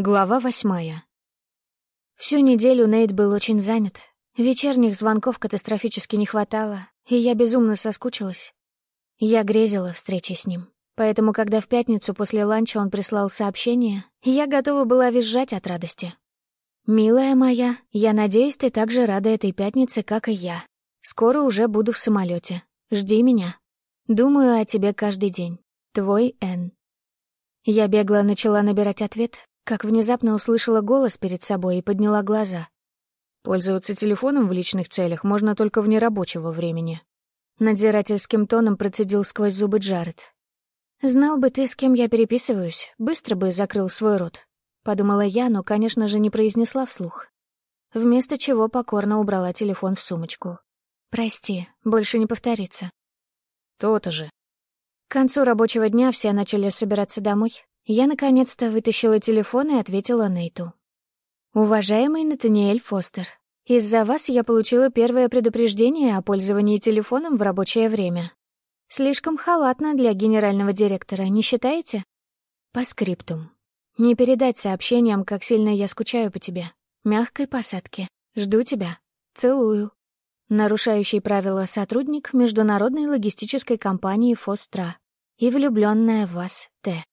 Глава восьмая. Всю неделю Нейт был очень занят. Вечерних звонков катастрофически не хватало, и я безумно соскучилась. Я грезила встречи с ним. Поэтому, когда в пятницу после ланча он прислал сообщение, я готова была визжать от радости. «Милая моя, я надеюсь, ты так же рада этой пятнице, как и я. Скоро уже буду в самолете. Жди меня. Думаю о тебе каждый день. Твой Н». Я бегло начала набирать ответ, как внезапно услышала голос перед собой и подняла глаза. Пользоваться телефоном в личных целях можно только в нерабочего времени. Надзирательским тоном процедил сквозь зубы Джаред. «Знал бы ты, с кем я переписываюсь, быстро бы закрыл свой рот», — подумала я, но, конечно же, не произнесла вслух. Вместо чего покорно убрала телефон в сумочку. «Прости, больше не повторится». «То-то же». К концу рабочего дня все начали собираться домой, я наконец-то вытащила телефон и ответила Нейту. «Уважаемый Натаниэль Фостер, из-за вас я получила первое предупреждение о пользовании телефоном в рабочее время. Слишком халатно для генерального директора, не считаете? По скриптум. Не передать сообщениям, как сильно я скучаю по тебе. Мягкой посадки. Жду тебя. Целую. Нарушающий правила сотрудник международной логистической компании «Фостра» и влюбленная в вас Т.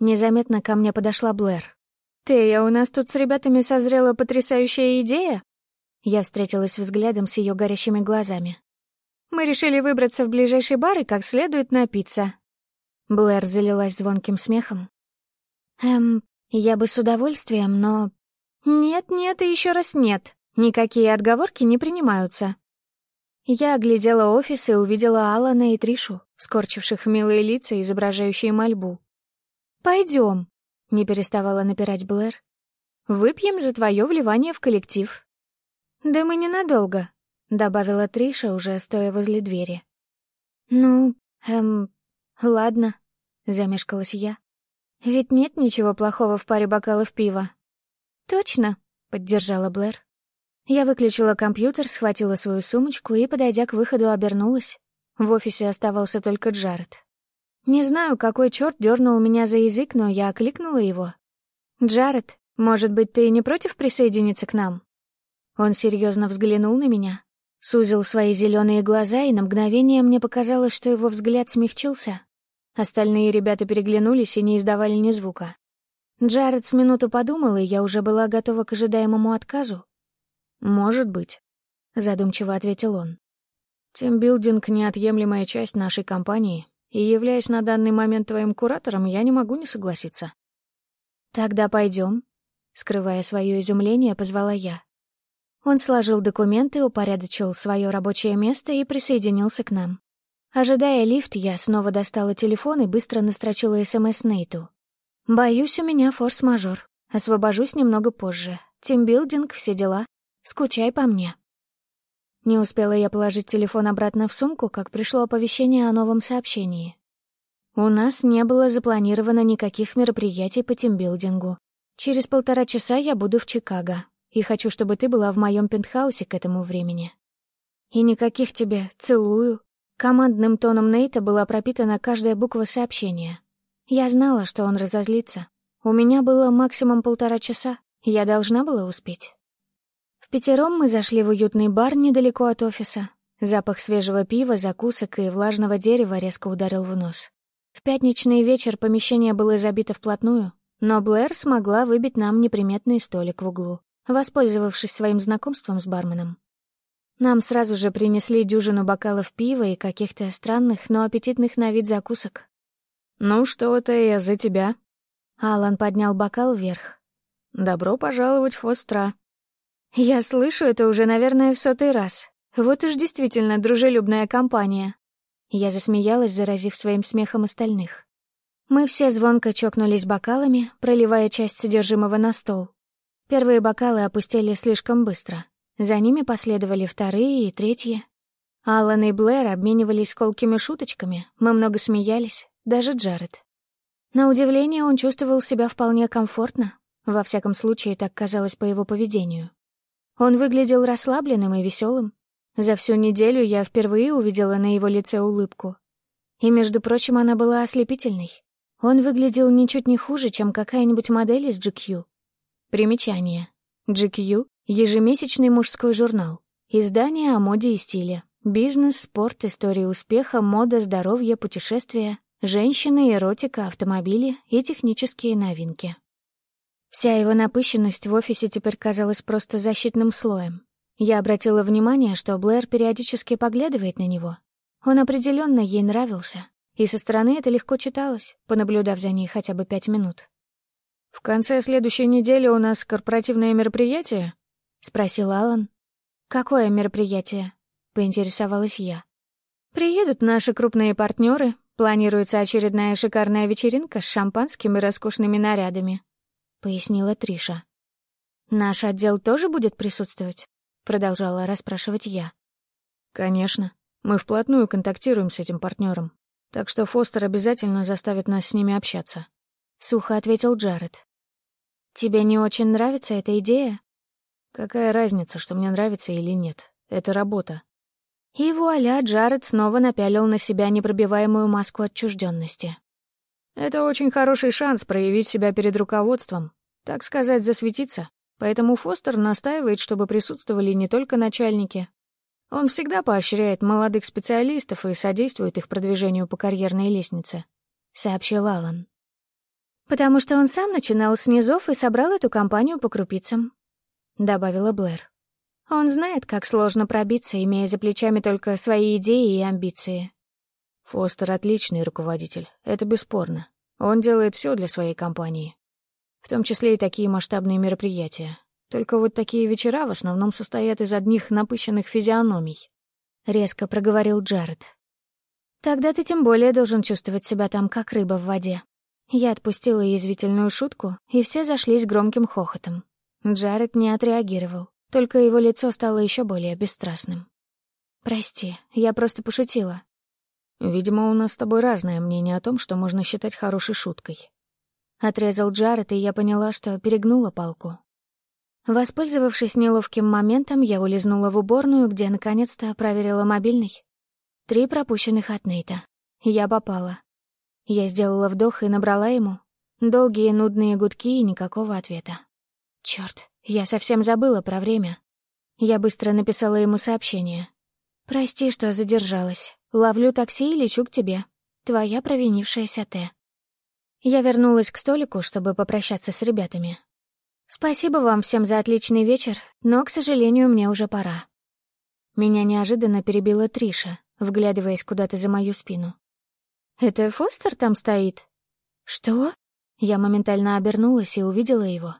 Незаметно ко мне подошла Блэр. «Тея, у нас тут с ребятами созрела потрясающая идея?» Я встретилась взглядом с ее горящими глазами. «Мы решили выбраться в ближайший бар и как следует напиться». Блэр залилась звонким смехом. «Эм, я бы с удовольствием, но...» «Нет-нет и еще раз нет. Никакие отговорки не принимаются». Я оглядела офис и увидела Алана и Тришу, скорчивших милые лица, изображающие мольбу. Пойдем, не переставала напирать Блэр. «Выпьем за твое вливание в коллектив». «Да мы ненадолго», — добавила Триша, уже стоя возле двери. «Ну, эм, ладно», — замешкалась я. «Ведь нет ничего плохого в паре бокалов пива». «Точно», — поддержала Блэр. Я выключила компьютер, схватила свою сумочку и, подойдя к выходу, обернулась. В офисе оставался только Джаред. Не знаю, какой черт дернул меня за язык, но я окликнула его. «Джаред, может быть, ты не против присоединиться к нам?» Он серьезно взглянул на меня, сузил свои зеленые глаза, и на мгновение мне показалось, что его взгляд смягчился. Остальные ребята переглянулись и не издавали ни звука. Джаред с минуту подумал, и я уже была готова к ожидаемому отказу. «Может быть», — задумчиво ответил он. «Тимбилдинг — неотъемлемая часть нашей компании, и, являясь на данный момент твоим куратором, я не могу не согласиться. Тогда пойдем. Скрывая свое изумление, позвала я. Он сложил документы, упорядочил свое рабочее место и присоединился к нам. Ожидая лифт, я снова достала телефон и быстро настрочила СМС Нейту. «Боюсь, у меня форс-мажор. Освобожусь немного позже. Тимбилдинг, все дела. Скучай по мне». Не успела я положить телефон обратно в сумку, как пришло оповещение о новом сообщении. У нас не было запланировано никаких мероприятий по тимбилдингу. Через полтора часа я буду в Чикаго, и хочу, чтобы ты была в моем пентхаусе к этому времени. И никаких тебе «целую». Командным тоном Нейта была пропитана каждая буква сообщения. Я знала, что он разозлится. У меня было максимум полтора часа, я должна была успеть. В пятером мы зашли в уютный бар недалеко от офиса. Запах свежего пива, закусок и влажного дерева резко ударил в нос. В пятничный вечер помещение было забито вплотную, но Блэр смогла выбить нам неприметный столик в углу, воспользовавшись своим знакомством с барменом. Нам сразу же принесли дюжину бокалов пива и каких-то странных, но аппетитных на вид закусок. «Ну что это я за тебя?» Алан поднял бокал вверх. «Добро пожаловать в Фостра», я слышу это уже, наверное, в сотый раз. Вот уж действительно дружелюбная компания. Я засмеялась, заразив своим смехом остальных. Мы все звонко чокнулись бокалами, проливая часть содержимого на стол. Первые бокалы опустили слишком быстро. За ними последовали вторые и третьи. Аллан и Блэр обменивались колкими шуточками, мы много смеялись, даже Джаред. На удивление, он чувствовал себя вполне комфортно, во всяком случае, так казалось по его поведению. Он выглядел расслабленным и веселым. За всю неделю я впервые увидела на его лице улыбку. И, между прочим, она была ослепительной. Он выглядел ничуть не хуже, чем какая-нибудь модель из GQ. Примечание. GQ — ежемесячный мужской журнал. Издание о моде и стиле. Бизнес, спорт, история успеха, мода, здоровье, путешествия, женщины, эротика, автомобили и технические новинки. Вся его напыщенность в офисе теперь казалась просто защитным слоем. Я обратила внимание, что Блэр периодически поглядывает на него. Он определенно ей нравился, и со стороны это легко читалось, понаблюдав за ней хотя бы пять минут. «В конце следующей недели у нас корпоративное мероприятие?» — спросил Алан. «Какое мероприятие?» — поинтересовалась я. «Приедут наши крупные партнеры. Планируется очередная шикарная вечеринка с шампанским и роскошными нарядами», — пояснила Триша. «Наш отдел тоже будет присутствовать?» — продолжала расспрашивать я. «Конечно. Мы вплотную контактируем с этим партнером. Так что Фостер обязательно заставит нас с ними общаться. Сухо ответил Джаред. Тебе не очень нравится эта идея? Какая разница, что мне нравится или нет? Это работа. И вуаля, Джаред снова напялил на себя непробиваемую маску отчужденности. Это очень хороший шанс проявить себя перед руководством, так сказать, засветиться. Поэтому Фостер настаивает, чтобы присутствовали не только начальники, он всегда поощряет молодых специалистов и содействует их продвижению по карьерной лестнице», — сообщил Алан. «Потому что он сам начинал с низов и собрал эту компанию по крупицам», — добавила Блэр. «Он знает, как сложно пробиться, имея за плечами только свои идеи и амбиции». Фостер — отличный руководитель, это бесспорно. Он делает все для своей компании. В том числе и такие масштабные мероприятия. Только вот такие вечера в основном состоят из одних напыщенных физиономий. Резко проговорил Джаред. Тогда ты тем более должен чувствовать себя там, как рыба в воде. Я отпустила язвительную шутку, и все зашлись громким хохотом. Джаред не отреагировал, только его лицо стало еще более бесстрастным. «Прости, я просто пошутила». «Видимо, у нас с тобой разное мнение о том, что можно считать хорошей шуткой». Отрезал Джаред, и я поняла, что перегнула палку. Воспользовавшись неловким моментом, я улизнула в уборную, где наконец-то проверила мобильный. Три пропущенных от Нейта. Я попала. Я сделала вдох и набрала ему. Долгие нудные гудки и никакого ответа. Чёрт, я совсем забыла про время. Я быстро написала ему сообщение. «Прости, что задержалась. Ловлю такси и лечу к тебе. Твоя провинившаяся Т». Я вернулась к столику, чтобы попрощаться с ребятами, «Спасибо вам всем за отличный вечер, но, к сожалению, мне уже пора». Меня неожиданно перебила Триша, вглядываясь куда-то за мою спину. «Это Фостер там стоит?» «Что?» Я моментально обернулась и увидела его.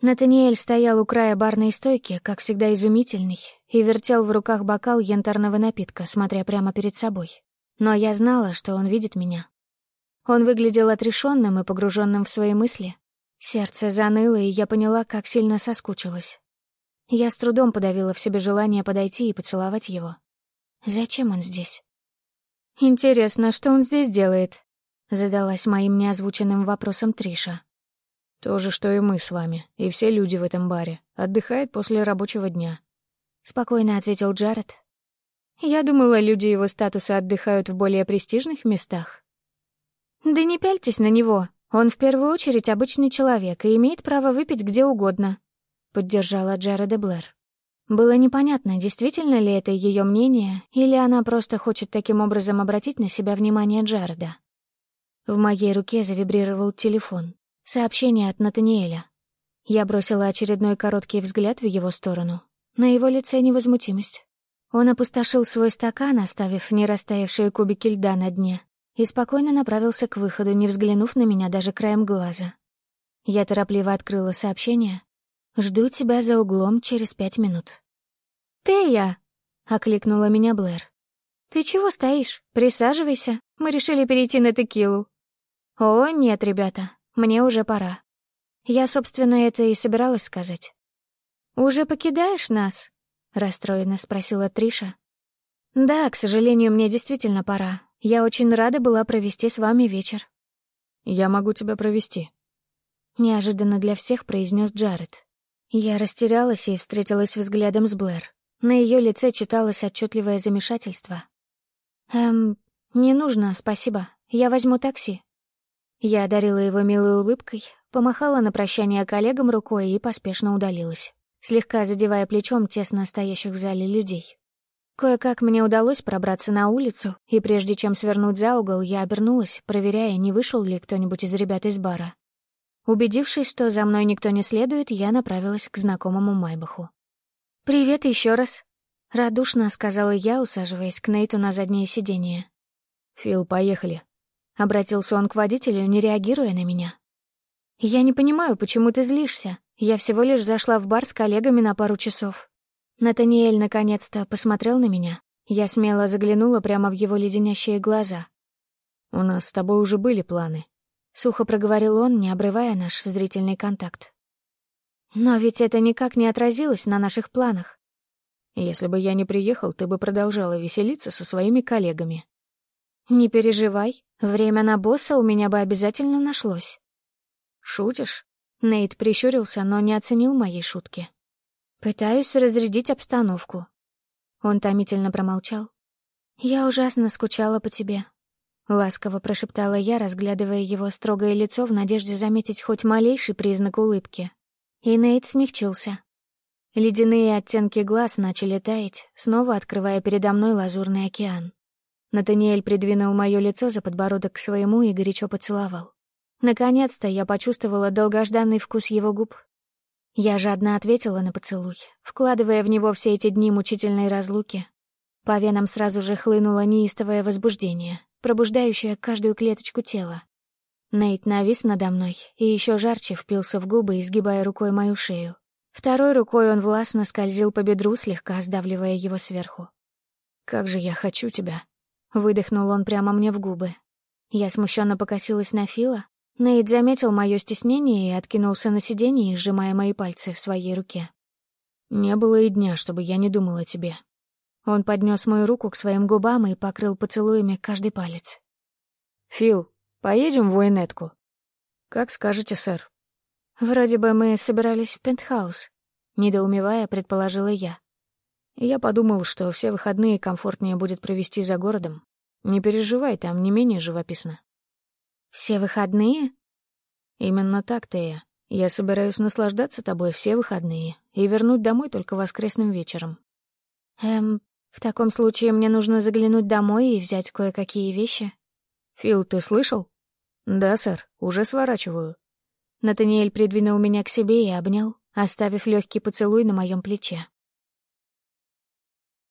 Натаниэль стоял у края барной стойки, как всегда изумительный, и вертел в руках бокал янтарного напитка, смотря прямо перед собой. Но я знала, что он видит меня. Он выглядел отрешенным и погруженным в свои мысли, Сердце заныло, и я поняла, как сильно соскучилась. Я с трудом подавила в себе желание подойти и поцеловать его. Зачем он здесь? «Интересно, что он здесь делает?» — задалась моим неозвученным вопросом Триша. «То же, что и мы с вами, и все люди в этом баре. Отдыхает после рабочего дня», — спокойно ответил Джаред. «Я думала, люди его статуса отдыхают в более престижных местах». «Да не пяльтесь на него», он в первую очередь обычный человек и имеет право выпить где угодно», — поддержала Джареда Блэр. Было непонятно, действительно ли это ее мнение, или она просто хочет таким образом обратить на себя внимание Джареда. В моей руке завибрировал телефон. Сообщение от Натаниэля. Я бросила очередной короткий взгляд в его сторону. На его лице невозмутимость. Он опустошил свой стакан, оставив не растаявшие кубики льда на дне, и спокойно направился к выходу, не взглянув на меня даже краем глаза. Я торопливо открыла сообщение. «Жду тебя за углом через пять минут». «Тея!» — окликнула меня Блэр. «Ты чего стоишь? Присаживайся. Мы решили перейти на текилу». «О, нет, ребята, мне уже пора». Я, собственно, это и собиралась сказать. «Уже покидаешь нас?» — расстроенно спросила Триша. «Да, к сожалению, мне действительно пора. Я очень рада была провести с вами вечер». «Я могу тебя провести», — неожиданно для всех произнес Джаред. Я растерялась и встретилась взглядом с Блэр. На ее лице читалось отчетливое замешательство. «Эм, не нужно, спасибо. Я возьму такси». Я одарила его милой улыбкой, помахала на прощание коллегам рукой и поспешно удалилась, слегка задевая плечом тесно стоящих в зале людей. Кое-как мне удалось пробраться на улицу, и прежде чем свернуть за угол, я обернулась, проверяя, не вышел ли кто-нибудь из ребят из бара. Убедившись, что за мной никто не следует, я направилась к знакомому Майбаху. «Привет еще раз», — радушно сказала я, усаживаясь к Нейту на заднее сиденье. «Фил, поехали», — обратился он к водителю, не реагируя на меня. «Я не понимаю, почему ты злишься. Я всего лишь зашла в бар с коллегами на пару часов. Натаниэль наконец-то посмотрел на меня. Я смело заглянула прямо в его леденящие глаза. «У нас с тобой уже были планы», — сухо проговорил он, не обрывая наш зрительный контакт. «Но ведь это никак не отразилось на наших планах». «Если бы я не приехал, ты бы продолжала веселиться со своими коллегами». «Не переживай, время на босса у меня бы обязательно нашлось». «Шутишь?» Нейт прищурился, но не оценил моей шутки. Пытаюсь разрядить обстановку. Он томительно промолчал. «Я ужасно скучала по тебе», — ласково прошептала я, разглядывая его строгое лицо в надежде заметить хоть малейший признак улыбки. И Нейт смягчился. Ледяные оттенки глаз начали таять, снова открывая передо мной лазурный океан. Натаниэль придвинул мое лицо за подбородок к своему и горячо поцеловал. Наконец-то я почувствовала долгожданный вкус его губ, я жадно ответила на поцелуй, вкладывая в него все эти дни мучительной разлуки. По венам сразу же хлынуло неистовое возбуждение, пробуждающее каждую клеточку тела. Нейт навис надо мной и еще жарче впился в губы, изгибая рукой мою шею. Второй рукой он властно скользил по бедру, слегка сдавливая его сверху. «Как же я хочу тебя!» — выдохнул он прямо мне в губы. Я смущенно покосилась на Фила, Нейт заметил мое стеснение и откинулся на сиденье, сжимая мои пальцы в своей руке. «Не было и дня, чтобы я не думал о тебе». Он поднес мою руку к своим губам и покрыл поцелуями каждый палец. «Фил, поедем в Уэнетку?» «Как скажете, сэр». «Вроде бы мы собирались в пентхаус», — недоумевая, предположила я. Я подумал, что все выходные комфортнее будет провести за городом. Не переживай, там не менее живописно. «Все выходные?» «Именно так, Тея. Я собираюсь наслаждаться тобой все выходные и вернуть домой только воскресным вечером». «Эм, в таком случае мне нужно заглянуть домой и взять кое-какие вещи». «Фил, ты слышал?» «Да, сэр, уже сворачиваю». Натаниэль придвинул меня к себе и обнял, оставив легкий поцелуй на моем плече.